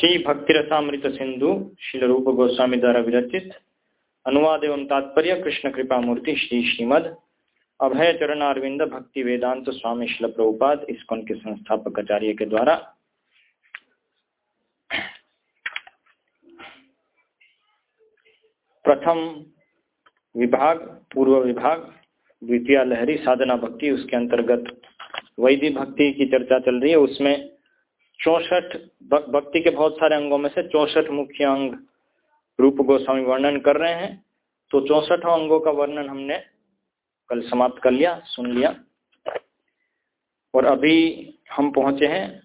श्री भक्तिरसामृत सिंधु श्री रूप गोस्वामी द्वारा विरचित। अनुवाद एवं तात्पर्य कृष्ण कृपा मूर्ति श्री श्रीमद अभय चरण अरविंद भक्ति वेदांत स्वामी शिल प्रभुपाद इसकोन के संस्थापक आचार्य के द्वारा। प्रथम विभाग, पूर्व विभाग, द्वितीय लहरी साधना भक्ति, उसके अंतर्गत वैदिक भक्ति की चर्चा चल रही है। उसमें चौसठ भक्ति के बहुत सारे अंगों में से चौसठ मुख्य अंग रूप गोस्वामी वर्णन कर रहे हैं। तो चौसठ अंगों का वर्णन हमने कल समाप्त कर लिया, सुन लिया। और अभी हम पहुँचे हैं,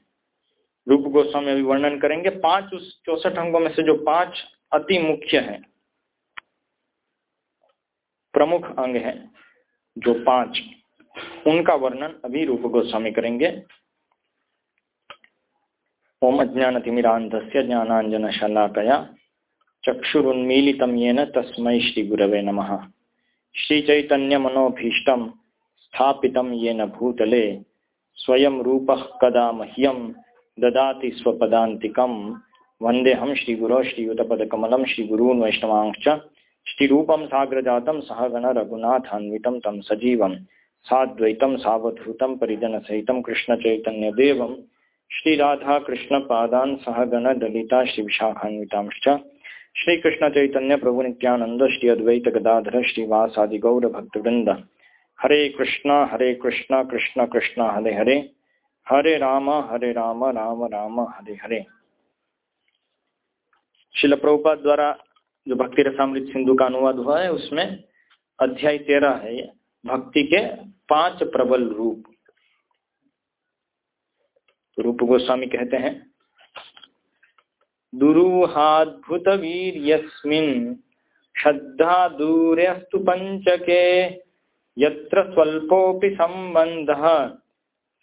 रूप गोस्वामी अभी वर्णन करेंगे। पाँच उस चौसठ अंगों में से जो पाँच अति मुख्य हैं, प्रमुख अंग हैं, जो पाँच, उनका वर्णन अभी रूप गोस्वामी करेंगे। ओम अज्ञानतिमिरान्धस्य ज्ञानाञ्जनशलाकया चक्षुरुन्मीलितं येन तस्मै श्रीगुरवे नमः। श्रीचैतन्यमनोभीष्टं स्थापितं येन भूतले, स्वयं रूपः कदा मह्यं ददाति स्वपदान्तिकं। वन्देऽहं श्रीगुरो, श्रीयुतपदकमलं, श्रीगुरून् वैष्णवांश्च। श्रीरूपं साग्रजातं सहगणरघुनाथान्वितं तं सजीवं। साद्वैतं, सावधूतं, परिजनसहितं, कृष्णचैतन्यदेवं। श्री राधा कृष्ण पादान सहगण दलिता श्री विशाखान्वितांश्च श्री कृष्ण चैतन्य प्रभु नित्यानंद श्री अद्वैत गदाधर श्रीवासादि गौर भक्तवृंद हरे कृष्णा हरे कृष्णा, कृष्ण कृष्ण, हरे हरे। हरे राम हरे राम राम राम, हरे हरे। शिल प्रभुपाद द्वारा जो भक्ति रसामृत सिंधु का अनुवाद हुआ है, उसमें अध्याय तेरह है भक्ति के पाँच प्रबल रूप। रूप गोस्वामी कहते हैं। दुरूहाद्भुत वीर यस्मिन् श्रद्धा दूरस्तु पंचके यत्र स्वल्पोपि संबंधः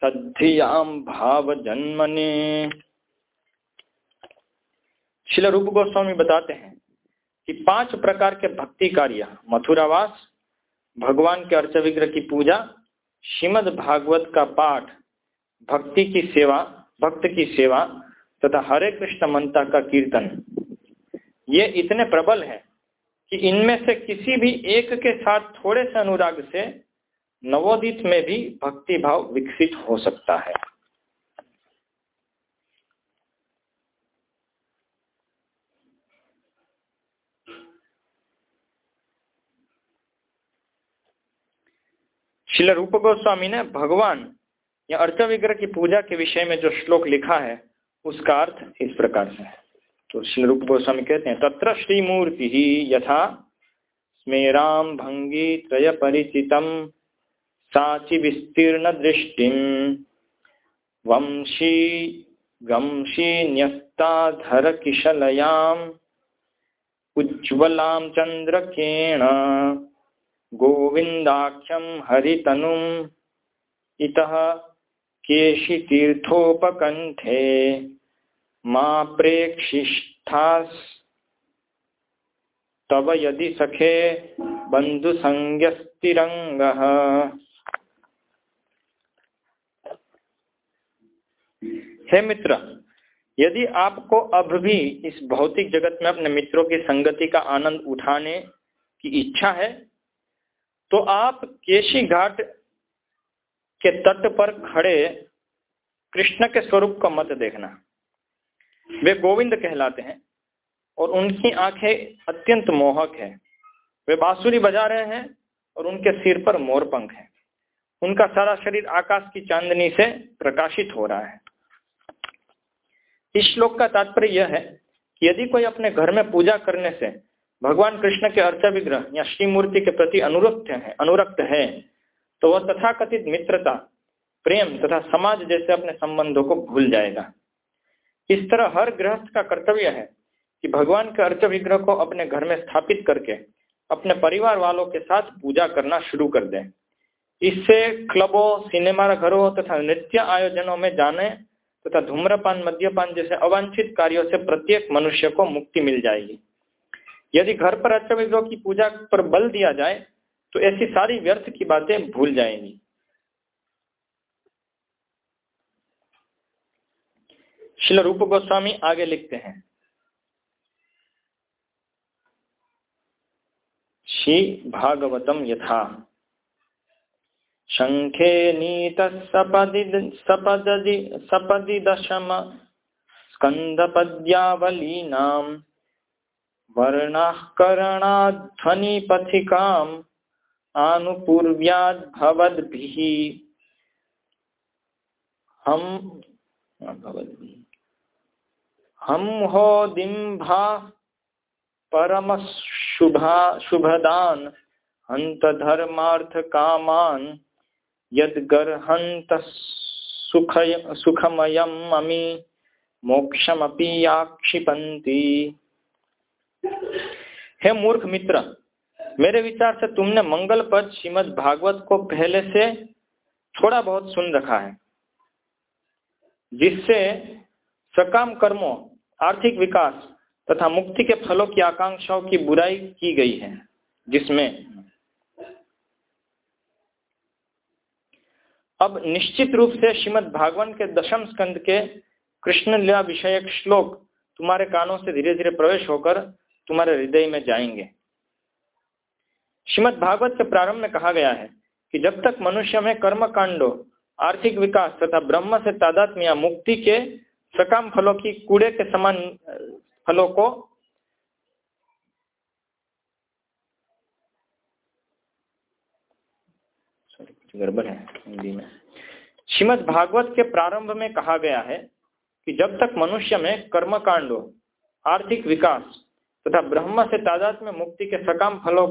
सद्धियाम भाव जन्मने शिल रूप गोस्वामी बताते हैं कि पाँच प्रकार के भक्ति कार्य, मथुरावास, भगवान के अर्च विग्रह की पूजा श्रीमद भागवत का पाठ भक्ति की सेवा, भक्त की सेवा तथा हरे कृष्ण मंत्र का कीर्तन। ये इतने प्रबल है कि इनमें से किसी भी एक के साथ थोड़े से अनुराग से नवोदित में भी भक्ति भाव विकसित हो सकता है। शिल रूप गोस्वामी ने भगवान या अर्थ विग्रह की पूजा के विषय में जो श्लोक लिखा है, उसका अर्थ इस प्रकार से है। तो श्री रूप गोस्वामी कहते हैं, तत्र श्रीमूर्ति ही यथा स्मेराम भंगी त्रय परिचितम साची विस्तीर्ण दृष्टि। वंशी गंशी न्यस्ताधर किशलयाम उज्ज्वलाम चंद्रकेण गोविंदाख्यम हरितनुम। इतः केशितीर्थोपकण्ठे मा तब यदि सखे बन्धुसंज्ञस्तिरङ्गः हे मित्र, यदि आपको अब भी इस भौतिक जगत में अपने मित्रों की संगति का आनंद उठाने की इच्छा है तो आप केशी घाट के तट पर खड़े कृष्ण के स्वरूप का मत देखना। वे गोविंद कहलाते हैं और उनकी आँखें अत्यंत मोहक है। वे बांसुरी बजा रहे हैं और उनके सिर पर मोर पंख है। उनका सारा शरीर आकाश की चांदनी से प्रकाशित हो रहा है। इस श्लोक का तात्पर्य यह है कि यदि कोई अपने घर में पूजा करने से भगवान कृष्ण के अर्थ विग्रह या श्री मूर्ति के प्रति अनुरक्त है अनुरक्त है तो वह तथाकथित मित्रता, प्रेम तथा समाज जैसे अपने संबंधों को भूल जाएगा। इस तरह हर गृहस्थ का कर्तव्य है कि भगवान के अर्थ विग्रह को अपने घर में स्थापित करके अपने परिवार वालों के साथ पूजा करना शुरू कर दें। इससे क्लबों, सिनेमा घरों तथा नृत्य आयोजनों में जाने तथा धूम्रपान, मद्यपान जैसे अवांछित कार्यों से प्रत्येक मनुष्य को मुक्ति मिल जाएगी। यदि घर पर अर्थ विग्रह की पूजा पर बल दिया जाए तो ऐसी सारी व्यर्थ की बातें भूल जाएँगी। शिल रूप गोस्वामी आगे लिखते हैं। श्री भागवतम यथा। शंखे नीत सपदि सपदि सपदि दशम स्कंदपद्यावलीनाम वर्णाकरणाध्वनिपथिकाम् आनुपूर्व्याद्भवद्भिः। हम हम हो दिम्भा परम शुभा शुभदान हंत धर्मार्थ कामान यदगर्हंत सुख सुखमयम अमी, मोक्षमपि आक्षिपंती हे मूर्ख मित्र मेरे विचार से तुमने मंगल पद श्रीमद भागवत को पहले से थोड़ा बहुत सुन रखा है, जिससे सकाम कर्मों, आर्थिक विकास तथा मुक्ति के फलों की आकांक्षाओं की बुराई की गई है, जिसमें अब निश्चित रूप से श्रीमद भागवन के दशम स्कंद के कृष्ण लीला विषयक श्लोक तुम्हारे कानों से धीरे धीरे प्रवेश होकर तुम्हारे हृदय में जाएँगे। श्रीमद भागवत के प्रारंभ में कहा गया है कि जब तक मनुष्य में कर्म कांडो आर्थिक विकास तथा ब्रह्म से तादात्म्य या मुक्ति के सकाम फलों की कूड़े के समान फलों को गड़बड़ है श्रीमद भागवत के प्रारंभ में कहा गया है कि जब तक मनुष्य में कर्म कांडो आर्थिक विकास तथा ब्रह्म से तादात में मुक्ति के सकाम फलों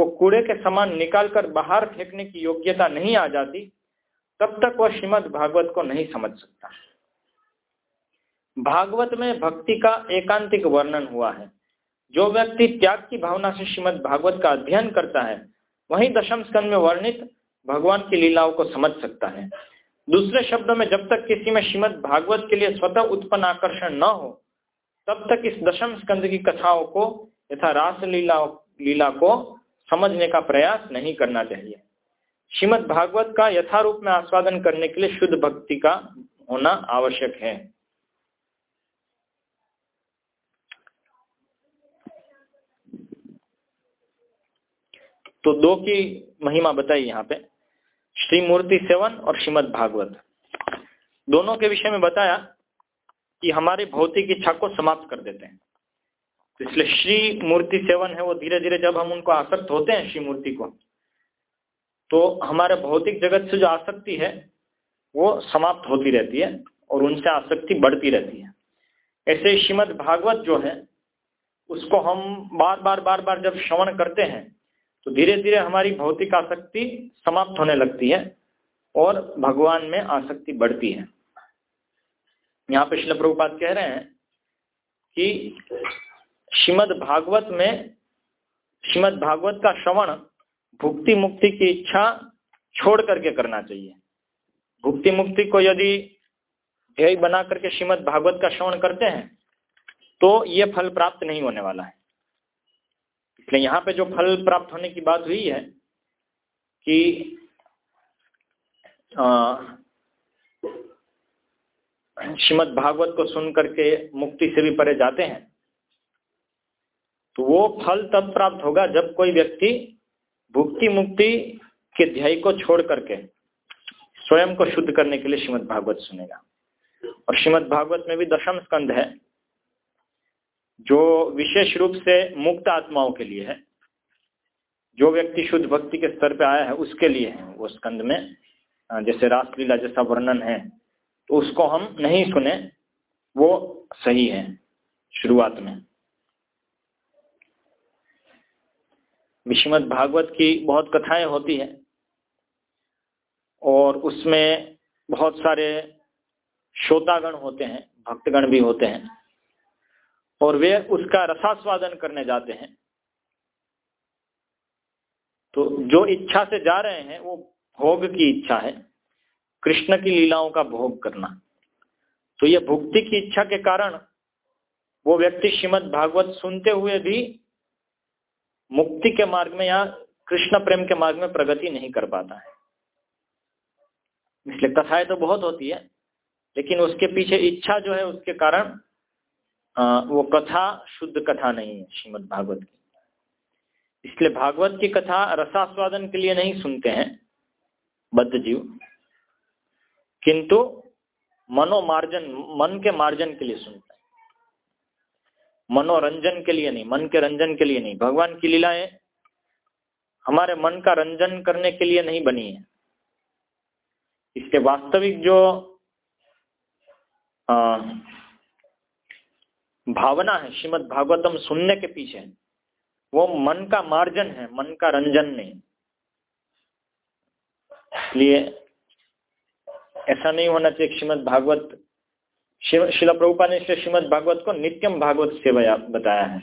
को कूड़े के समान निकालकर बाहर फेंकने की योग्यता नहीं आ जाती, तब तक वह श्रीमद भागवत को नहीं समझ सकता। भागवत में भक्ति का एकांतिक वर्णन हुआ है। जो व्यक्ति त्याग की भावना से श्रीमद भागवत का अध्ययन करता है, वही दशम स्कंद में वर्णित भगवान की लीलाओं को समझ सकता है। दूसरे शब्दों में, जब तक किसी में श्रीमद भागवत के लिए स्वतः उत्पन्न आकर्षण न हो, तब तक इस दशम स्कंद की कथाओं को, यथा रास लीला लीला को समझने का प्रयास नहीं करना चाहिए। श्रीमद भागवत का यथारूप में आस्वादन करने के लिए शुद्ध भक्ति का होना आवश्यक है। तो दो की महिमा बताई यहाँ पे श्री मूर्ति सेवन और श्रीमद भागवत। दोनों के विषय में बताया कि हमारी भौतिक इच्छा को समाप्त कर देते हैं। तो इसलिए श्री मूर्ति सेवन है, वो धीरे धीरे जब हम उनको आसक्त होते हैं, श्री मूर्ति को तो हमारे भौतिक जगत से जो आसक्ति है, वो समाप्त होती रहती है और उनसे आसक्ति बढ़ती रहती है। ऐसे श्रीमद भागवत जो है, उसको हम बार बार बार बार जब श्रवण करते हैं तो धीरे धीरे हमारी भौतिक आसक्ति समाप्त होने लगती है और भगवान में आसक्ति बढ़ती है। यहाँ पे शिल प्रभुपात कह रहे हैं कि श्रीमद भागवत में, श्रीमद भागवत का श्रवण भुक्ति मुक्ति की इच्छा छोड़ करके करना चाहिए। भुक्ति मुक्ति को यदि ध्येय बना करके श्रीमद भागवत का श्रवण करते हैं तो ये फल प्राप्त नहीं होने वाला है। इसलिए यहाँ पे जो फल प्राप्त होने की बात हुई है कि श्रीमद भागवत को सुन करके मुक्ति से भी परे जाते हैं तो वो फल तब प्राप्त होगा जब कोई व्यक्ति भुक्ति मुक्ति के ध्याय को छोड़ करके स्वयं को शुद्ध करने के लिए श्रीमद भागवत सुनेगा। और श्रीमद भागवत में भी दशम स्कंध है, जो विशेष रूप से मुक्त आत्माओं के लिए है। जो व्यक्ति शुद्ध भक्ति के स्तर पे आया है, उसके लिए है वो स्कंद में। जैसे रासलीला जैसा वर्णन है तो उसको हम नहीं सुने, वो सही है शुरुआत में। विश्वमद भागवत की बहुत कथाएँ होती है और उसमें बहुत सारे श्रोतागण होते हैं, भक्तगण भी होते हैं और वे उसका रसास्वादन करने जाते हैं। तो जो इच्छा से जा रहे हैं, वो भोग की इच्छा है, कृष्ण की लीलाओं का भोग करना। तो ये भुक्ति की इच्छा के कारण वो व्यक्ति श्रीमद भागवत सुनते हुए भी मुक्ति के मार्ग में या कृष्ण प्रेम के मार्ग में प्रगति नहीं कर पाता है। इसलिए कथाएँ तो बहुत होती है, लेकिन उसके पीछे इच्छा जो है, उसके कारण वो कथा शुद्ध कथा नहीं है श्रीमद भागवत की। इसलिए भागवत की कथा रसास्वादन के लिए नहीं सुनते हैं बद्ध जीव किंतु मनोमार्जन, मन के मार्जन के लिए सुनते मनोरंजन के लिए नहीं मन के रंजन के लिए नहीं। भगवान की लीलाएँ हमारे मन का रंजन करने के लिए नहीं बनी है। इसके वास्तविक जो आ, भावना है श्रीमद भागवतम सुनने के पीछे वो मन का मार्जन है मन का रंजन नहीं। इसलिए ऐसा नहीं होना चाहिए श्रीमद भागवत शिला प्रभुपा ने इसलिए श्रीमद भागवत को नित्यम भागवत से बताया है।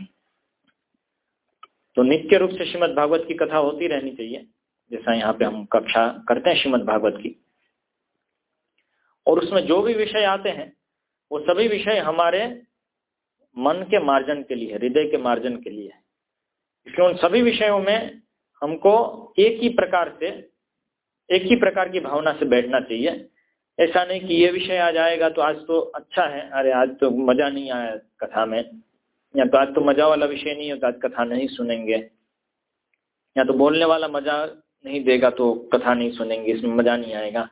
तो नित्य रूप से श्रीमद भागवत की कथा होती रहनी चाहिए, जैसा यहाँ पे हम कक्षा करते हैं श्रीमद भागवत की। और उसमें जो भी विषय आते हैं, वो सभी विषय हमारे मन के मार्जन के लिए, हृदय के मार्जन के लिए है। इसलिए उन सभी विषयों में हमको एक ही प्रकार से, एक ही प्रकार की भावना से बैठना चाहिए ऐसा नहीं कि ये विषय आ जाएगा तो आज तो अच्छा है। अरे, आज तो मज़ा नहीं आया कथा में। या तो आज तो मज़ा वाला विषय नहीं है तो आज कथा नहीं सुनेंगे। या तो बोलने वाला मज़ा नहीं देगा तो कथा नहीं सुनेंगे, इसमें मज़ा नहीं आएगा।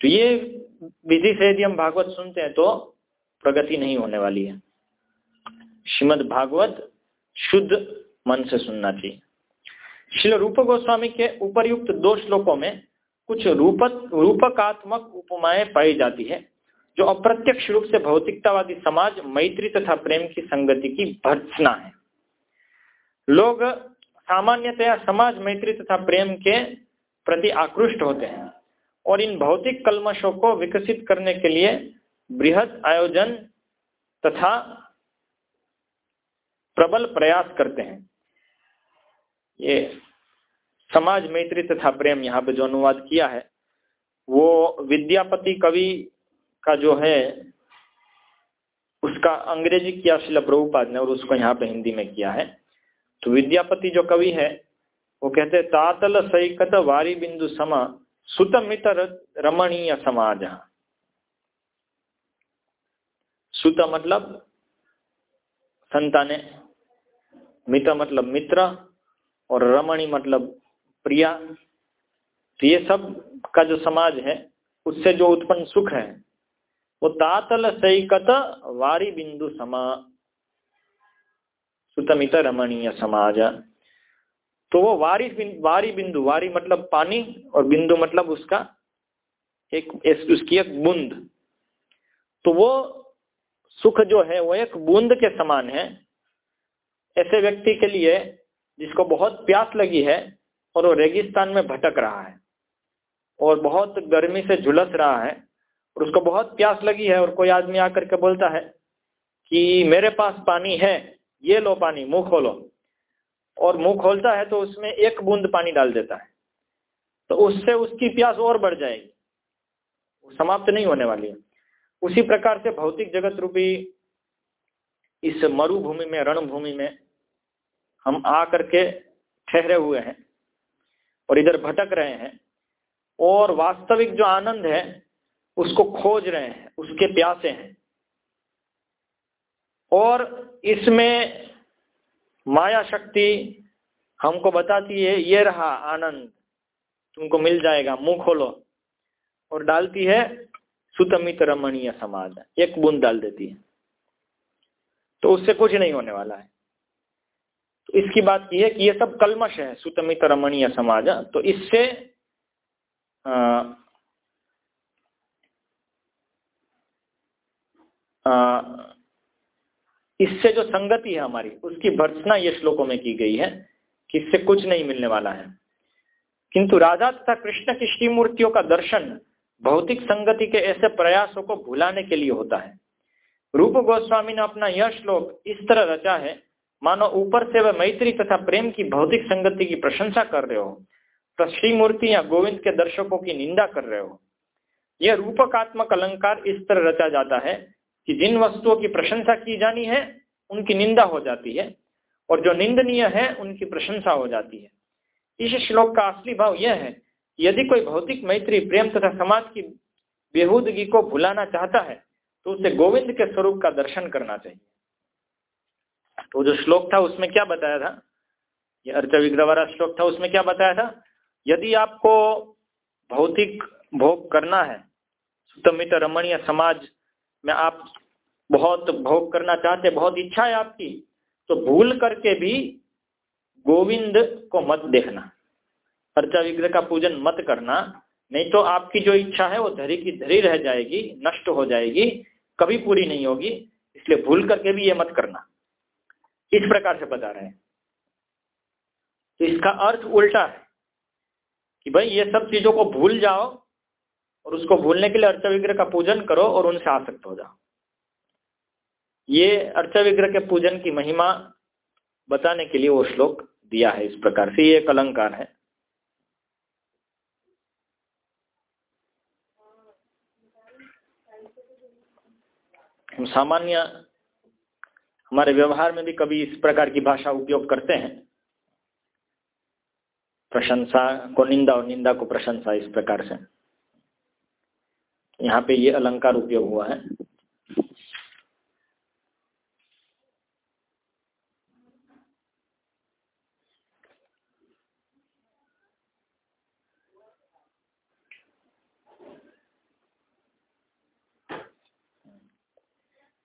तो ये विधि से यदि हम भागवत सुनते हैं तो प्रगति नहीं होने वाली है। श्रीमद भागवत शुद्ध मन से सुनना चाहिए। श्री रूप गोस्वामी के उपरयुक्त दो श्लोकों में कुछ रूपक, रूपकात्मक उपमाएँ पाई जाती है, जो अप्रत्यक्ष रूप से भौतिकतावादी समाज, मैत्री तथा प्रेम की संगति की भर्सना है। लोग सामान्यतया समाज, मैत्री तथा प्रेम के प्रति आकृष्ट होते हैं और इन भौतिक कलमशों को विकसित करने के लिए बृहद आयोजन तथा प्रबल प्रयास करते हैं। ये समाज मैत्री तथा प्रेम यहाँ पे जो अनुवाद किया है, वो विद्यापति कवि का जो है, उसका अंग्रेज़ी किया शिला प्रभुपाद ने और उसको यहाँ पे हिंदी में किया है। तो विद्यापति जो कवि है, वो कहते हैं, तातल सैकत वारी बिंदु समा सुतमित रमणीय समाज। सुत मतलब संताने, मित मतलब मित्र और रमणी मतलब प्रिया तो ये सब का जो समाज है, उससे जो उत्पन्न सुख है, वो तातल सैकत वारी बिंदु समा, सुतमित रमणीय समाज। तो वो वारी वारी बिंदु, वारी मतलब पानी और बिंदु मतलब उसका एक उसकी एक बूंद। तो वो सुख जो है, वो एक बूंद के समान है। ऐसे व्यक्ति के लिए जिसको बहुत प्यास लगी है और वो रेगिस्तान में भटक रहा है और बहुत गर्मी से झुलस रहा है और उसको बहुत प्यास लगी है और कोई आदमी आकर के बोलता है कि मेरे पास पानी है, ये लो पानी, मुँह खोलो। और मुँह खोलता है तो उसमें एक बूंद पानी डाल देता है। तो उससे उसकी प्यास और बढ़ जाएगी। समाप्त नहीं होने वाली है। उसी प्रकार से भौतिक जगत रूपी इस मरुभूमि में, रणभूमि में हम आ करके ठहरे हुए हैं। और इधर भटक रहे हैं और वास्तविक जो आनंद है, उसको खोज रहे हैं, उसके प्यासे हैं। और इसमें माया शक्ति हमको बताती है, ये रहा आनंद। तुमको मिल जाएगा, मुँह खोलो। और डालती है, सुतमित रमणीय समाज एक बूंद डाल देती है। तो उससे कुछ नहीं होने वाला है। तो इसकी बात की है कि ये सब कलमश है सुतमित रमणीय समाज तो इससे आ, आ, इससे जो संगति है हमारी उसकी भर्सना ये श्लोकों में की गई है कि इससे कुछ नहीं मिलने वाला है। किंतु राधा तथा कृष्ण की श्री मूर्तियों का दर्शन भौतिक संगति के ऐसे प्रयासों को भुलाने के लिए होता है। रूप गोस्वामी ने अपना यह श्लोक इस तरह रचा है मानो ऊपर से वह मैत्री तथा प्रेम की भौतिक संगति की प्रशंसा कर रहे हो तो श्री मूर्ति या गोविंद के दर्शकों की निंदा कर रहे हो। यह रूपकात्मक अलंकार इस तरह रचा जाता है कि जिन वस्तुओं की प्रशंसा की जानी है, उनकी निंदा हो जाती है, और जो निंदनीय है, उनकी प्रशंसा हो जाती है। इस श्लोक का असली भाव यह है यदि कोई भौतिक मैत्री प्रेम तथा समाज की बेहूदगी को भुलाना चाहता है तो उसे गोविंद के स्वरूप का दर्शन करना चाहिए। तो जो श्लोक था उसमें क्या बताया था? ये अर्च विग्रह वाला श्लोक था, उसमें क्या बताया था? यदि आपको भौतिक भोग करना है, सुतमित रमणीय समाज में आप बहुत भोग करना चाहते, बहुत इच्छा है आपकी तो भूल करके भी गोविंद को मत देखना। अर्चा विग्रह का पूजन मत करना, नहीं तो आपकी जो इच्छा है वो धरी की धरी रह जाएगी, नष्ट हो जाएगी, कभी पूरी नहीं होगी, इसलिए भूल करके भी ये मत करना। इस प्रकार से बता रहे हैं। तो इसका अर्थ उल्टा है कि भाई ये सब चीज़ों को भूल जाओ और उसको भूलने के लिए अर्चा विग्रह का पूजन करो और उनसे आसक्त हो जाओ। ये अर्चा विग्रह के पूजन की महिमा बताने के लिए वो श्लोक दिया है इस प्रकार से। ये एक अलंकार है। हम सामान्य हमारे व्यवहार में भी कभी इस प्रकार की भाषा उपयोग करते हैं? प्रशंसा को निंदा और निंदा को प्रशंसा इस प्रकार से। यहाँ पे ये अलंकार उपयोग हुआ है।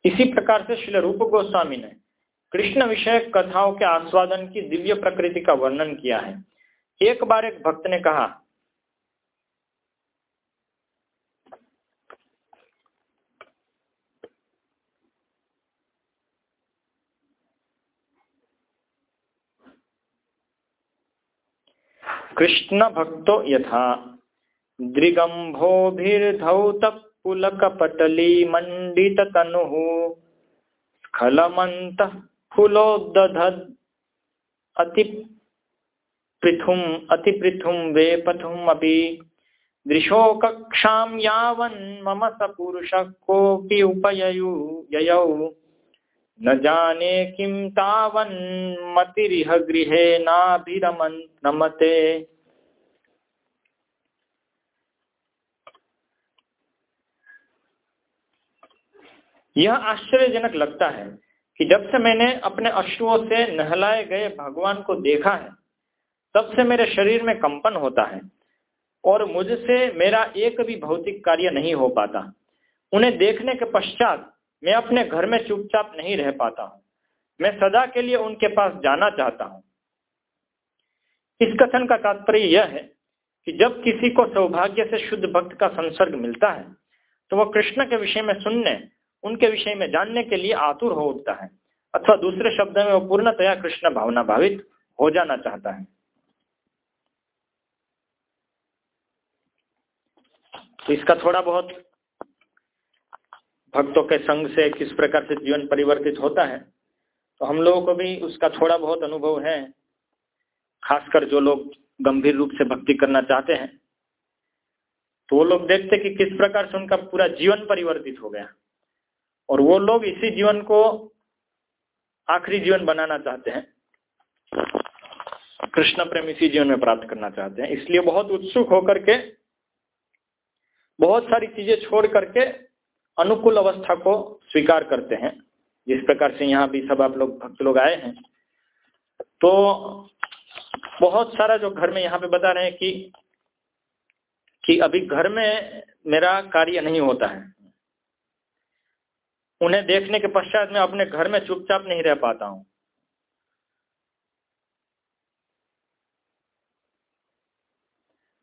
इसी प्रकार से श्री रूप गोस्वामी ने कृष्ण विषय कथाओं के आस्वादन की दिव्य प्रकृति का वर्णन किया है। एक बार एक भक्त ने कहा, कृष्ण भक्तो यथा दृगंभोभिर्धौत पुलकपटली मण्डिततनुः स्खलमन्तः फुलोदधद् अतिपृथुम् अतिपृथुं वेपथुम् अपि। दृशोकक्षां यावन् मम स पुरुषः कोऽपि उपययु, ययौ। न जाने किं तावन्मतिरिह गृहे नाभिरमन् रमते यह आश्चर्यजनक लगता है कि जब से मैंने अपने अश्रुओं से नहलाए गए भगवान को देखा है, तब से मेरे शरीर में कंपन होता है और मुझसे मेरा एक भी भौतिक कार्य नहीं हो पाता। उन्हें देखने के पश्चात मैं अपने घर में चुपचाप नहीं रह पाता हूँ। मैं सदा के लिए उनके पास जाना चाहता हूँ। इस कथन का तात्पर्य यह है कि जब किसी को सौभाग्य से शुद्ध भक्त का संसर्ग मिलता है तो वह कृष्ण के विषय में सुनने उनके विषय में जानने के लिए आतुर हो उठता है। अथवा दूसरे शब्द में वो पूर्णतया कृष्ण भावना भावित हो जाना चाहता है। तो इसका थोड़ा बहुत भक्तों के संग से किस प्रकार से जीवन परिवर्तित होता है तो हम लोगों को भी उसका थोड़ा बहुत अनुभव है। खासकर जो लोग गंभीर रूप से भक्ति करना चाहते हैं तो वो लोग देखते कि किस प्रकार से उनका पूरा जीवन परिवर्तित हो गया। और वो लोग इसी जीवन को आखिरी जीवन बनाना चाहते हैं। कृष्ण प्रेम इसी जीवन में प्राप्त करना चाहते हैं। इसलिए बहुत उत्सुक होकर के, बहुत सारी चीज़ें छोड़ करके अनुकूल अवस्था को स्वीकार करते हैं। जिस प्रकार से यहाँ भी सब आप लोग, भक्त लोग आए हैं। तो बहुत सारा जो घर में यहाँ पे बता रहे हैं कि कि अभी घर में मेरा कार्य नहीं होता है। उन्हें देखने के पश्चात मैं अपने घर में चुपचाप नहीं रह पाता हूँ।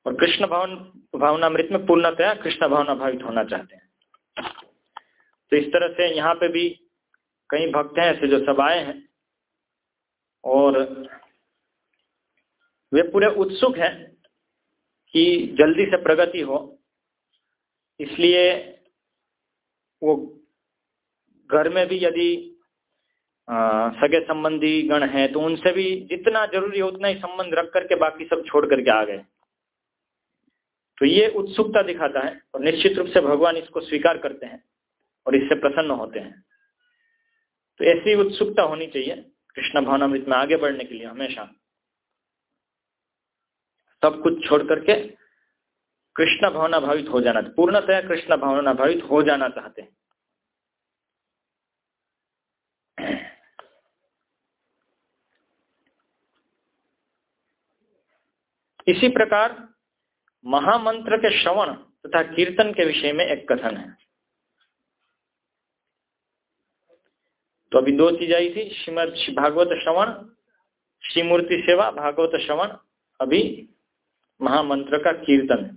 और कृष्ण भावन, भावनामृत में पूर्णतया कृष्ण भावना भावित होना चाहते हैं। तो इस तरह से यहाँ पे भी कई भक्त हैं ऐसे जो सब आए हैं। और वे पूरे उत्सुक हैं कि जल्दी से प्रगति हो। इसलिए वो घर में भी यदि सगे संबंधी गण हैं तो उनसे भी जितना ज़रूरी है उतना ही संबंध रख करके बाकी सब छोड़ करके आ गए। तो ये उत्सुकता दिखाता है और निश्चित रूप से भगवान इसको स्वीकार करते हैं और इससे प्रसन्न होते हैं। तो ऐसी उत्सुकता होनी चाहिए कृष्ण भावनामृत में आगे बढ़ने के लिए हमेशा। सब कुछ छोड़ करके कृष्ण भावना भावित हो जाना, पूर्णतया कृष्ण भावना भावित हो जाना चाहते हैं। इसी प्रकार महामंत्र के श्रवण तथा कीर्तन के विषय में एक कथन है। तो अभी दो चीज़ आई थी, श्रीमद भागवत श्रवण, श्रीमूर्ति सेवा, भागवत श्रवण, अभी महामंत्र का कीर्तन है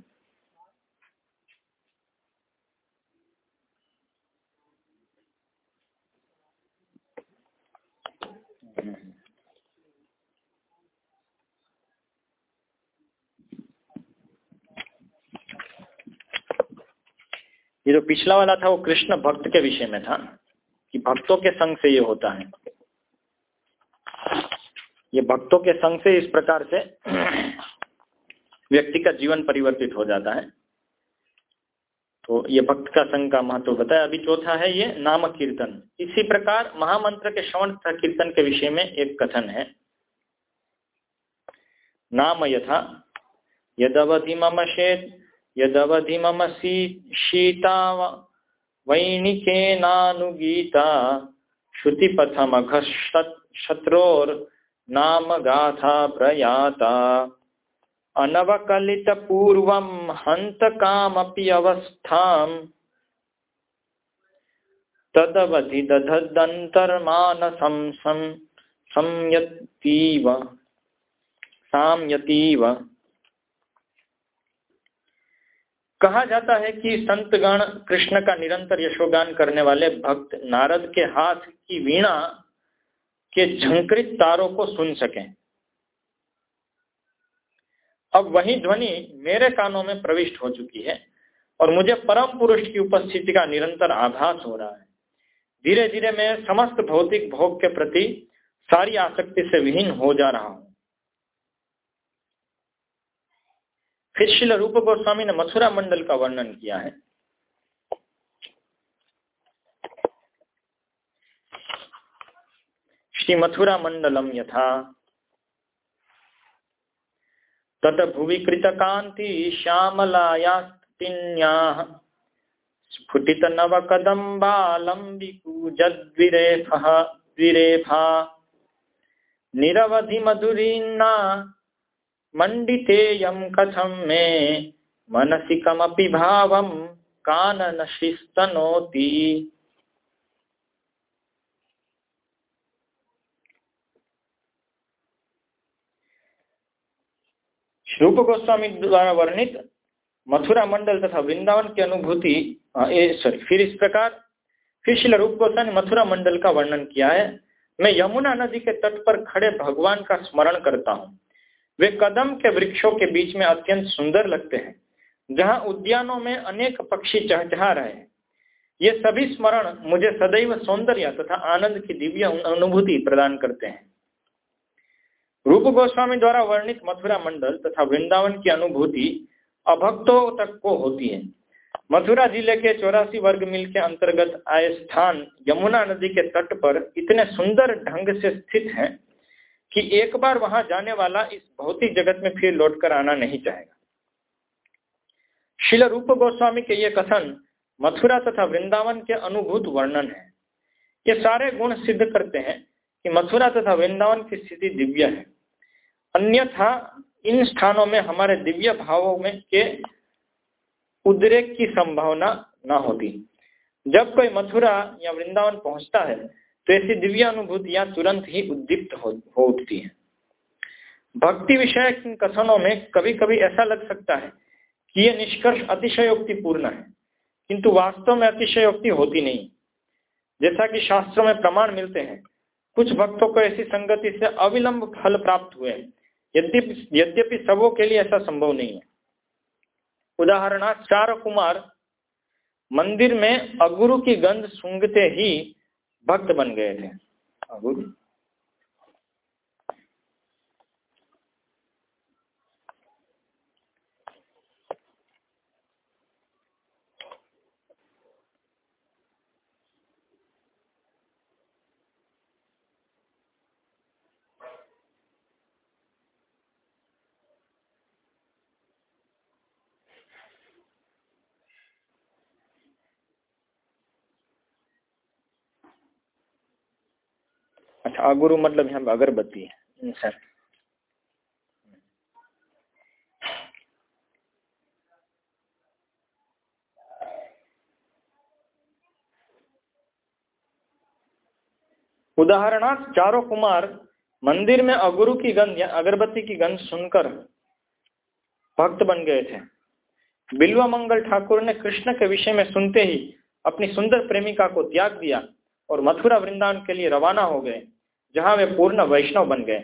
ये जो पिछला वाला था वो कृष्ण भक्त के विषय में था, कि भक्तों के संग से ये होता है। ये भक्तों के संग से इस प्रकार से व्यक्ति का जीवन परिवर्तित हो जाता है। तो ये भक्त का संग का महत्व बताया। अभी चौथा है ये नाम कीर्तन। इसी प्रकार महामंत्र के श्रवण तथा कीर्तन के विषय में एक कथन है। नाम यथा, यदवधि मम शेत यदवधि मम शीता वैणिकेनानुगीता श्रुतिपथमघशत्रोर नाम गाथा प्रयाता। अनवकलितपूर्वं हन्तकामपि अवस्थाम्। तदवधि दधदन्तर्मानसं संयतीव साम्यतीव। कहा जाता है कि संतगण कृष्ण का निरंतर यशोगान करने वाले भक्त नारद के हाथ की वीणा के झंकृत तारों को सुन सकें। अब वही ध्वनि मेरे कानों में प्रविष्ट हो चुकी है और मुझे परम पुरुष की उपस्थिति का निरंतर आभास हो रहा है। धीरे धीरे मैं समस्त भौतिक भोग के प्रति सारी आसक्ति से विहीन हो जा रहा हूँ। फिर शिल रूप गोस्वामी ने मथुरा मंडल का वर्णन किया है। श्री मथुरा मंडलम यथा। तत भुवि कृत कांति श्यामलायास्तिन्या। स्फुटित नव कदम्बालंबिकूजद्विरेफः द्विरेफा। निरवधि मधुरीन्ना मंडितेयम कथम मे? मनसि कमपि भावम काननशिस्तनोति। रूप गोस्वामी द्वारा वर्णित मथुरा मंडल तथा वृंदावन की अनुभूति सॉरी फिर इस प्रकार, फिर शिल रूप गोस्वामी मथुरा मंडल का वर्णन किया है। मैं यमुना नदी के तट पर खड़े भगवान का स्मरण करता हूँ। वे कदम के वृक्षों के बीच में अत्यंत सुंदर लगते हैं, जहाँ उद्यानों में अनेक पक्षी चहचहा रहे हैं। ये सभी स्मरण मुझे सदैव सौंदर्य तथा आनंद की दिव्य अनुभूति प्रदान करते हैं। रूप गोस्वामी द्वारा वर्णित मथुरा मंडल तथा वृंदावन की अनुभूति अभक्तों तक को होती है। मथुरा ज़िले के चौरासी वर्ग मिल के अंतर्गत आए स्थान यमुना नदी के तट पर इतने सुंदर ढंग से स्थित है कि एक बार वहाँ जाने वाला इस भौतिक जगत में फिर लौटकर आना नहीं चाहेगा। शिल रूप गोस्वामी के ये कथन मथुरा तथा वृंदावन के अनुभूत वर्णन है। ये सारे गुण सिद्ध करते हैं कि मथुरा तथा वृंदावन की स्थिति दिव्य है। अन्यथा इन स्थानों में हमारे दिव्य भावों में के उद्रेक की संभावना न होती। जब कोई मथुरा या वृंदावन पहुँचता है तो ऐसी दिव्य अनुभूतियाँ तुरंत ही उद्दीप्त हो, उठती हैं। भक्ति विषय कथनों में कभी कभी ऐसा लग सकता है कि यह निष्कर्ष अतिशयोक्तिपूर्ण है किंतु वास्तव में अतिशयोक्ति होती नहीं। जैसा कि शास्त्रों में प्रमाण मिलते हैं कुछ भक्तों को ऐसी संगति से अविलंब फल प्राप्त हुए यद्यपि यद्यपि सबों के लिए ऐसा संभव नहीं है। उदाहरणार्थ चार कुमार मंदिर में अगुरु की गंध सूंघते ही भक्त बन गए थे अगुरु अगुरु मतलब यहाँ अगरबत्ती है। सर। उदाहरणार्थ चारों कुमार मंदिर में अगुरु की गंध या अगरबत्ती की गंध सुनकर भक्त बन गए थे। बिल्वा मंगल ठाकुर ने कृष्ण के विषय में सुनते ही अपनी सुंदर प्रेमिका को त्याग दिया और मथुरा वृंदावन के लिए रवाना हो गए। जहाँ वे पूर्ण वैष्णव बन गए।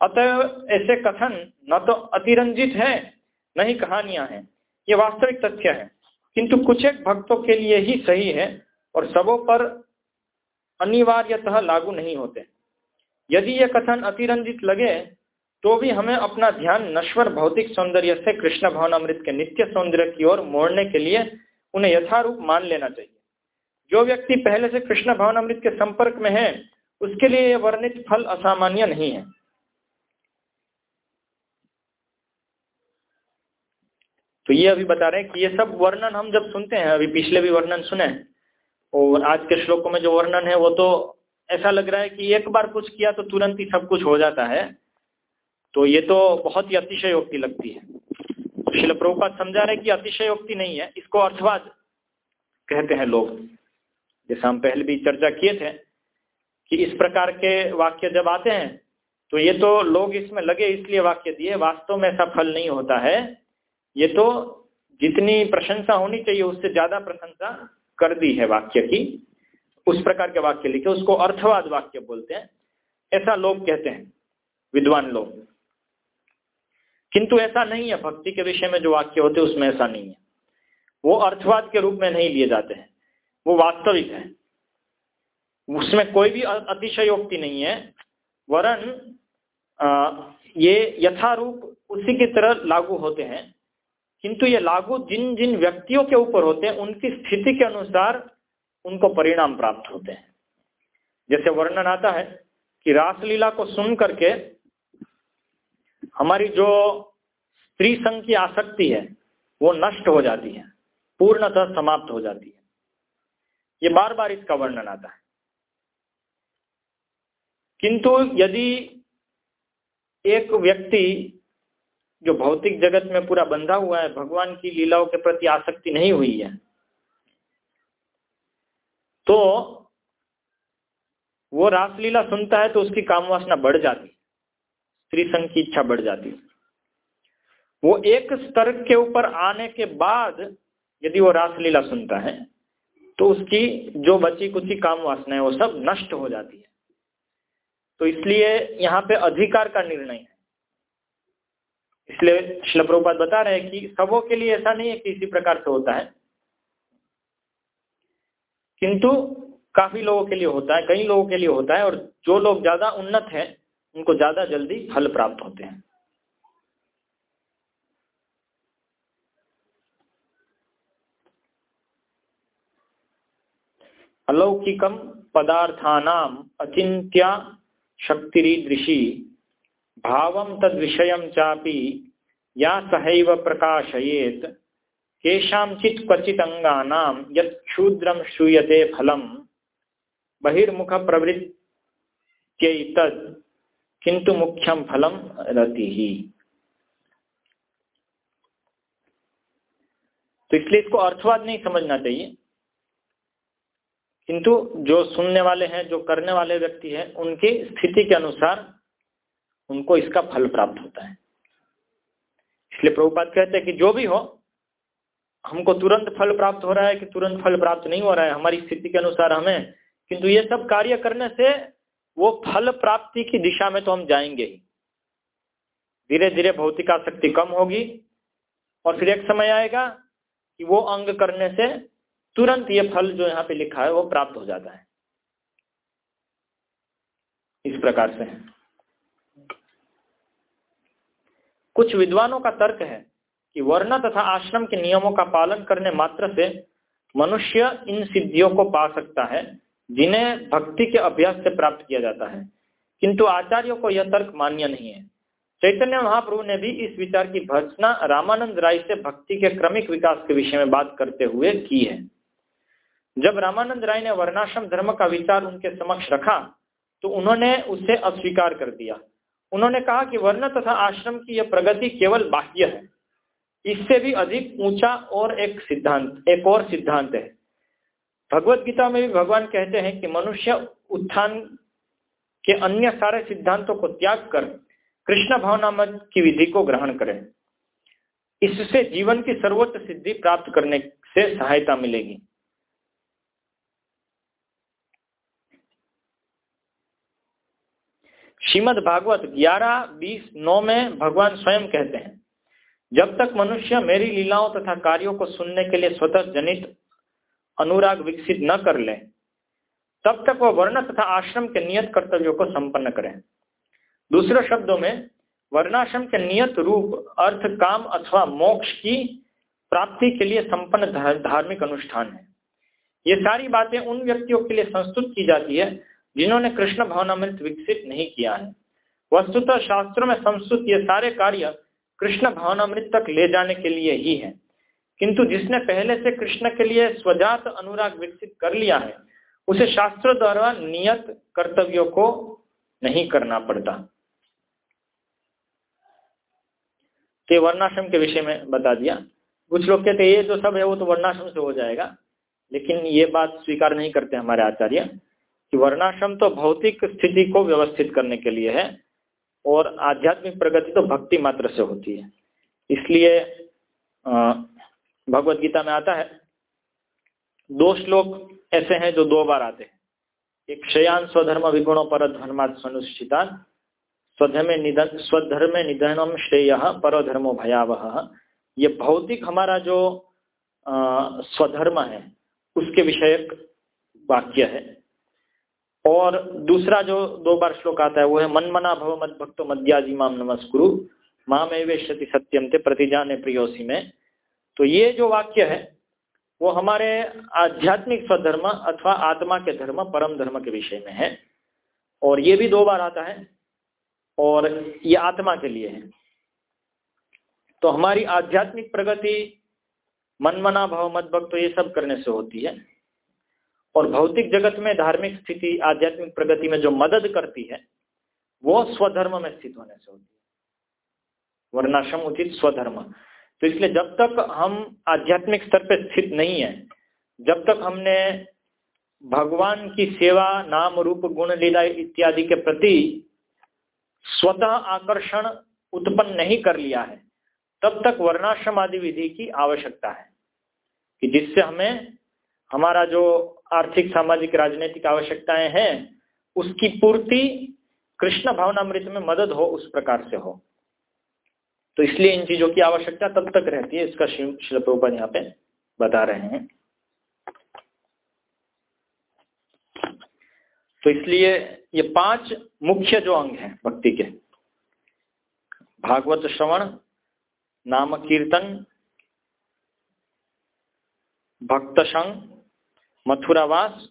अतः ऐसे कथन न तो अतिरंजित है, न ही कहानियाँ हैं। ये वास्तविक तथ्य है। किंतु कुछ एक भक्तों के लिए ही सही है और सबों पर अनिवार्यतः लागू नहीं होते। यदि ये कथन अतिरंजित लगे तो भी हमें अपना ध्यान नश्वर भौतिक सौंदर्य से कृष्ण भवन अमृत के नित्य सौंदर्य की ओर मोड़ने के लिए उन्हें यथारूप मान लेना चाहिए। जो व्यक्ति पहले से कृष्ण भवन अमृत के संपर्क में है उसके लिए वर्णित फल असामान्य नहीं है। तो ये अभी बता रहे हैं कि ये सब वर्णन हम जब सुनते हैं, अभी पिछले भी वर्णन सुने और आज के श्लोकों में जो वर्णन है वो तो ऐसा लग रहा है कि एक बार कुछ किया तो तुरंत ही सब कुछ हो जाता है। तो ये तो बहुत ही अतिशयोक्ति लगती है। शिल प्रभुपात समझा रहे कि अतिशयोक्ति नहीं है, इसको अर्थवाद कहते हैं लोग। जैसा हम पहले भी चर्चा किए थे कि इस प्रकार के वाक्य जब आते हैं तो ये तो लोग इसमें लगे इसलिए वाक्य दिए, वास्तव में ऐसा फल नहीं होता है। ये तो जितनी प्रशंसा होनी चाहिए, उससे ज़्यादा प्रशंसा कर दी है वाक्य की। उस प्रकार के वाक्य लिखे, उसको अर्थवाद वाक्य बोलते हैं। ऐसा लोग कहते हैं, विद्वान लोग। किंतु ऐसा नहीं है, भक्ति के विषय में जो वाक्य होते हैं, उसमें ऐसा नहीं है। वो अर्थवाद के रूप में नहीं लिए जाते हैं। वो वास्तविक है। उसमें कोई भी अतिशयोक्ति नहीं है। वरन ये यथारूप उसी की तरह लागू होते हैं। किंतु ये लागू जिन जिन व्यक्तियों के ऊपर होते हैं, उनकी स्थिति के अनुसार उनको परिणाम प्राप्त होते हैं। जैसे वर्णन आता है कि रासलीला को सुन करके हमारी जो स्त्री संघ की आसक्ति है, वो नष्ट हो जाती है, पूर्णतः समाप्त हो जाती है। ये बार बार इसका वर्णन आता है। किंतु यदि एक व्यक्ति जो भौतिक जगत में पूरा बंधा हुआ है, भगवान की लीलाओं के प्रति आसक्ति नहीं हुई है तो वो रासलीला सुनता है तो उसकी कामवासना बढ़ जाती, स्त्री संघ की इच्छा बढ़ जाती। वो एक स्तर के ऊपर आने के बाद यदि वो रासलीला सुनता है तो उसकी जो बची कुची काम वासना है वो सब नष्ट हो जाती है। तो इसलिए यहाँ पे अधिकार का निर्णय है। इसलिए शिल प्रभुपात बता रहे हैं कि सबों के लिए ऐसा नहीं है कि इसी प्रकार से होता है। किंतु काफ़ी लोगों के लिए होता है, कई लोगों के लिए होता है, और जो लोग ज़्यादा उन्नत हैं, उनको ज़्यादा जल्दी फल प्राप्त होते हैं। अलौकिकम पदार्थानाम अचिंत्या शक्तिरीदृशी। भाव तद विषय चापी या सहैव प्रकाशयेत। केशाचित क्वचित यद्रूद्रम श्रूयते फलम। बहिर्मुख प्रवृत्त किंतु मुख्यम फलम रति। ही तो इसलिए इसको अर्थवाद नहीं समझना चाहिए। किंतु जो सुनने वाले हैं, जो करने वाले व्यक्ति हैं, उनकी स्थिति के अनुसार उनको इसका फल प्राप्त होता है। इसलिए प्रभुपात कहते हैं कि जो भी हो, हमको तुरंत फल प्राप्त हो रहा है कि तुरंत फल प्राप्त नहीं हो रहा है, हमारी स्थिति के अनुसार हमें। किंतु ये सब कार्य करने से वो फल प्राप्ति की दिशा में तो हम जाएँगे ही। धीरे धीरे भौतिक आसक्ति कम होगी और फिर एक समय आएगा कि वो अंग करने से तुरंत ये फल जो यहाँ पे लिखा है वो प्राप्त हो जाता है। इस प्रकार से। कुछ विद्वानों का तर्क है कि वर्ण तथा आश्रम के नियमों का पालन करने मात्र से मनुष्य इन सिद्धियों को पा सकता है, जिन्हें भक्ति के अभ्यास से प्राप्त किया जाता है। किंतु आचार्यों को यह तर्क मान्य नहीं है। चैतन्य महाप्रभु ने भी इस विचार की भर्सना रामानंद राय से भक्ति के क्रमिक विकास के विषय में बात करते हुए की है। जब रामानंद राय ने वर्णाश्रम धर्म का विचार उनके समक्ष रखा तो उन्होंने उसे अस्वीकार कर दिया। उन्होंने कहा कि वर्ण तथा आश्रम की यह प्रगति केवल बाह्य है। इससे भी अधिक ऊँचा और एक सिद्धांत, एक और सिद्धांत है। भगवत गीता में भी भगवान कहते हैं कि मनुष्य उत्थान के अन्य सारे सिद्धांतों को त्याग कर कृष्ण भावनामत की विधि को ग्रहण करें। इससे जीवन की सर्वोच्च सिद्धि प्राप्त करने से सहायता मिलेगी। श्रीमद भागवत ग्यारह, बीस, नौ में भगवान स्वयं कहते हैं, जब तक मनुष्य मेरी लीलाओं तथा कार्यों को सुनने के लिए स्वतः जनित अनुराग विकसित न कर ले, तब तक वह वर्ण तथा आश्रम के नियत कर्तव्यों को संपन्न करें। दूसरे शब्दों में, वर्णाश्रम के नियत रूप, अर्थ, काम अथवा मोक्ष की प्राप्ति के लिए संपन्न धार्मिक अनुष्ठान है। ये सारी बातें उन व्यक्तियों के लिए संस्तुत की जाती है जिन्होंने कृष्ण भावनामृत विकसित नहीं किया है। वस्तुतः शास्त्रों में संस्कृत ये सारे कार्य कृष्ण भावनामृत तक ले जाने के लिए ही है। किंतु जिसने पहले से कृष्ण के लिए स्वजात अनुराग विकसित कर लिया है, उसे शास्त्र द्वारा नियत कर्तव्यों को नहीं करना पड़ता। तो वर्णाश्रम के विषय में बता दिया। कुछ लोग कहते ये जो सब है वो तो वर्णाश्रम से हो जाएगा। लेकिन ये बात स्वीकार नहीं करते हमारे आचार्य। कि वर्णाश्रम तो भौतिक स्थिति को व्यवस्थित करने के लिए है और आध्यात्मिक प्रगति तो भक्ति मात्र से होती है। इसलिए भगवत गीता में आता है, दो श्लोक ऐसे हैं जो दो बार आते हैं। एक शयान स्वधर्म विगुणों पर धर्मात् स्वनुष्ठितान स्वधर्म निधन, स्वधर्म निधनम श्रेय पर धर्मो भयावह। ये भौतिक हमारा जो स्वधर्म है, उसके विषयक वाक्य है। और दूसरा जो दो बार श्लोक आता है, वो है मन मना भव मद भक्तो मद्याजी माम नमस्कुरु माम एवेशति सत्यम ते प्रतिजाने प्रियोसी में। तो ये जो वाक्य है, वो हमारे आध्यात्मिक स्वधर्म अथवा आत्मा के धर्म, परम धर्म के विषय में है। और ये भी दो बार आता है, और ये आत्मा के लिए है। तो हमारी आध्यात्मिक प्रगति, मनमना भाव मत भक्त तो ये सब करने से होती है। और भौतिक जगत में धार्मिक स्थिति, आध्यात्मिक प्रगति में जो मदद करती है, वो स्वधर्म में स्थित होने से होती है। वर्णाश्रम उचित स्वधर्म। तो इसलिए जब तक हम आध्यात्मिक स्तर पर स्थित नहीं है, जब तक हमने भगवान की सेवा, नाम, रूप, गुण, लीला इत्यादि के प्रति स्वतः आकर्षण उत्पन्न नहीं कर लिया है, तब तक वर्णाश्रम आदि विधि की आवश्यकता है कि जिससे हमें हमारा जो आर्थिक, सामाजिक, राजनीतिक आवश्यकताएँ हैं, उसकी पूर्ति कृष्ण भावनामृत में मदद हो, उस प्रकार से हो। तो इसलिए इन चीज़ों की आवश्यकता तब तक रहती है, इसका शिल यहाँ पे बता रहे हैं। तो इसलिए ये पाँच मुख्य जो अंग हैं भक्ति के, भागवत श्रवण, नाम कीर्तन, भक्त संग मथुरावास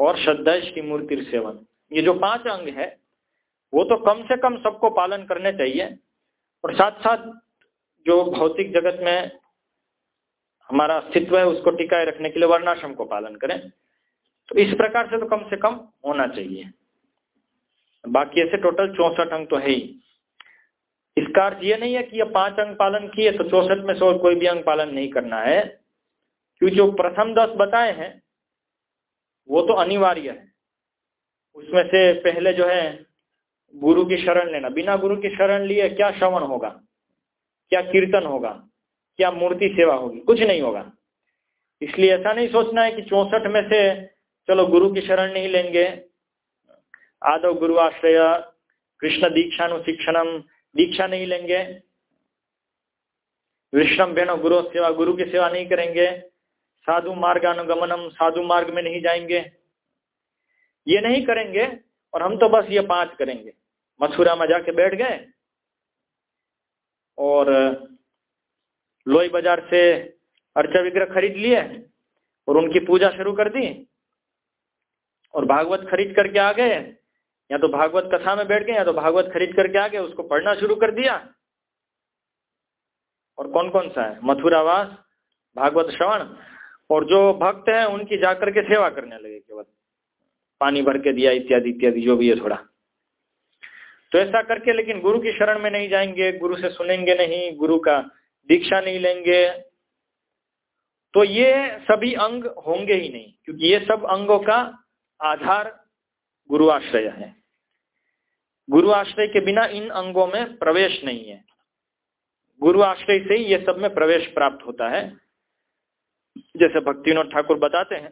और श्रद्धाश की मूर्ति सेवन। ये जो पाँच अंग है, वो तो कम से कम सबको पालन करने चाहिए। और साथ साथ जो भौतिक जगत में हमारा अस्तित्व है, उसको टिकाए रखने के लिए वर्णाश्रम को पालन करें। तो इस प्रकार से तो कम से कम होना चाहिए। बाकी ऐसे टोटल चौसठ अंग तो है ही। इसका अर्थ ये नहीं है कि ये पाँच अंग पालन किए तो चौसठ में से कोई भी अंग पालन नहीं करना है। क्योंकि जो प्रथम दस बताए हैं, वो तो अनिवार्य है। उसमें से पहले जो है, गुरु की शरण लेना। बिना गुरु की शरण लिए क्या श्रवण होगा? क्या कीर्तन होगा? क्या मूर्ति सेवा होगी? कुछ नहीं होगा। इसलिए ऐसा नहीं सोचना है कि चौसठ में से, चलो गुरु की शरण नहीं लेंगे। आदव गुरु आश्रय, कृष्ण दीक्षानुशिक्षणम, दीक्षा नहीं लेंगे। विश्रम बेनो गुरु सेवा, गुरु की सेवा नहीं करेंगे। साधु मार्ग अनुगमनम, साधु मार्ग में नहीं जाएँगे। ये नहीं करेंगे और हम तो बस ये पाँच करेंगे। मथुरा में जाके बैठ गए और लोई बाज़ार से अर्चा विग्रह खरीद लिए और उनकी पूजा शुरू कर दी और भागवत खरीद करके आ गए। या तो भागवत कथा में बैठ गए या तो भागवत खरीद करके आ गए, उसको पढ़ना शुरू कर दिया। और कौन कौन सा है? मथुरावास, भागवत श्रवण और जो भक्त हैं, उनकी जाकर के सेवा करने लगे केवल। पानी भर के दिया, इत्यादि इत्यादि, जो भी है थोड़ा। तो ऐसा करके लेकिन गुरु की शरण में नहीं जाएँगे, गुरु से सुनेंगे नहीं, गुरु का दीक्षा नहीं लेंगे। तो ये सभी अंग होंगे ही नहीं, क्योंकि ये सब अंगों का आधार गुरु आश्रय है। गुरु आश्रय के बिना इन अंगों में प्रवेश नहीं है। गुरु आश्रय से ही ये सब में प्रवेश प्राप्त होता है। जैसे भक्तिनोद ठाकुर बताते हैं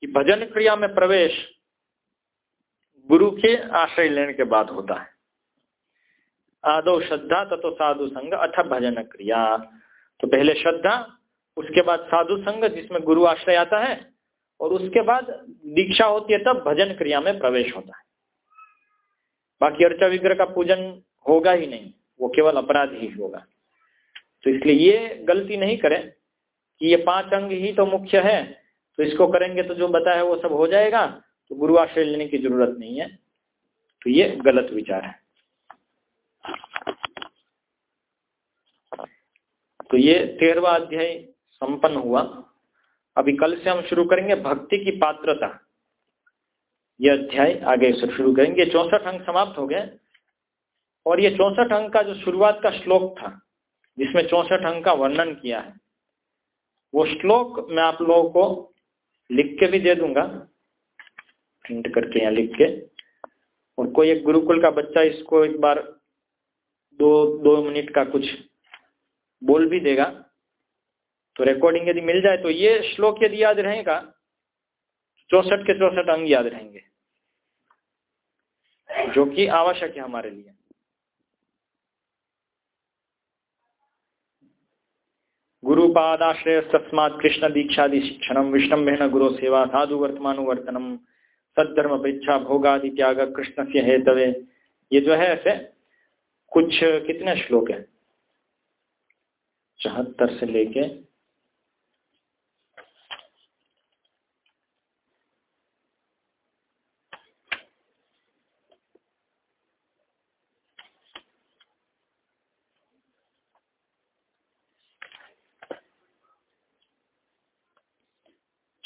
कि भजन क्रिया में प्रवेश गुरु के आश्रय लेने के बाद होता है। आदो श्रद्धा तथो साधु संग अथ भजन क्रिया। तो पहले श्रद्धा, उसके बाद साधु संग, जिसमें गुरु आश्रय आता है, और उसके बाद दीक्षा होती है, तब भजन क्रिया में प्रवेश होता है। बाकी अर्चा विग्रह का पूजन होगा ही नहीं, वो केवल अपराध ही होगा। तो इसलिए ये गलती नहीं करें। कि ये पाँच अंग ही तो मुख्य है तो इसको करेंगे तो जो बताया वो सब हो जाएगा तो गुरु आश्रय लेने की ज़रूरत नहीं है। तो ये गलत विचार है। तो ये तेरहवा अध्याय संपन्न हुआ। अभी कल से हम शुरू करेंगे भक्ति की पात्रता। यह अध्याय आगे शुरू करेंगे। चौसठ अंक समाप्त हो गए। और ये चौसठ अंक का जो शुरुआत का श्लोक था, जिसमें चौसठ अंक का वर्णन किया है वो श्लोक मैं आप लोगों को लिख के भी दे दूँगा। प्रिंट करके यहाँ लिख के। और कोई एक गुरुकुल का बच्चा इसको एक बार दो दो मिनट का कुछ बोल भी देगा। तो रिकॉर्डिंग यदि मिल जाए तो ये श्लोक यदि याद रहेगा, चौसठ के चौसठ अंग याद रहेंगे, जो कि आवश्यक है हमारे लिए। गुरुपादाश्रय तस्मात कृष्ण दीक्षादि शिक्षण विष्णम्भेन गुरु सेवा साधु वर्तमानुवर्तनम सद्धर्म परीक्षा भोगादि त्याग कृष्ण से हेतवे। ये जो है ऐसे, कुछ कितने श्लोक है? चौहत्तर से लेके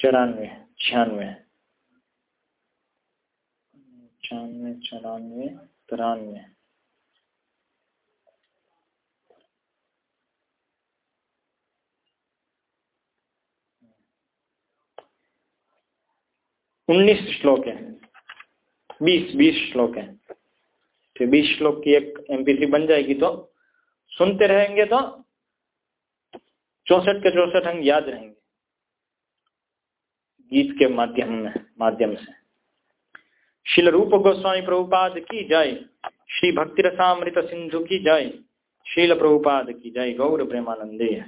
चौरानवे, छियानवे। छियानवे चौरानवे, तिरानवे। उन्नीस श्लोक है। बीस बीस श्लोक है। तो बीस श्लोक की एक एमपीसी बन जाएगी तो सुनते रहेंगे तो चौसठ के चौसठ अंग याद रहेंगे। गीत के माध्यम में, माध्यम से। शिल रूप गोस्वामी प्रभुपाद की जय। श्री भक्ति रसामृत सिंधु की जय। शील प्रभुपाद की जय। गौर प्रेमानंदे।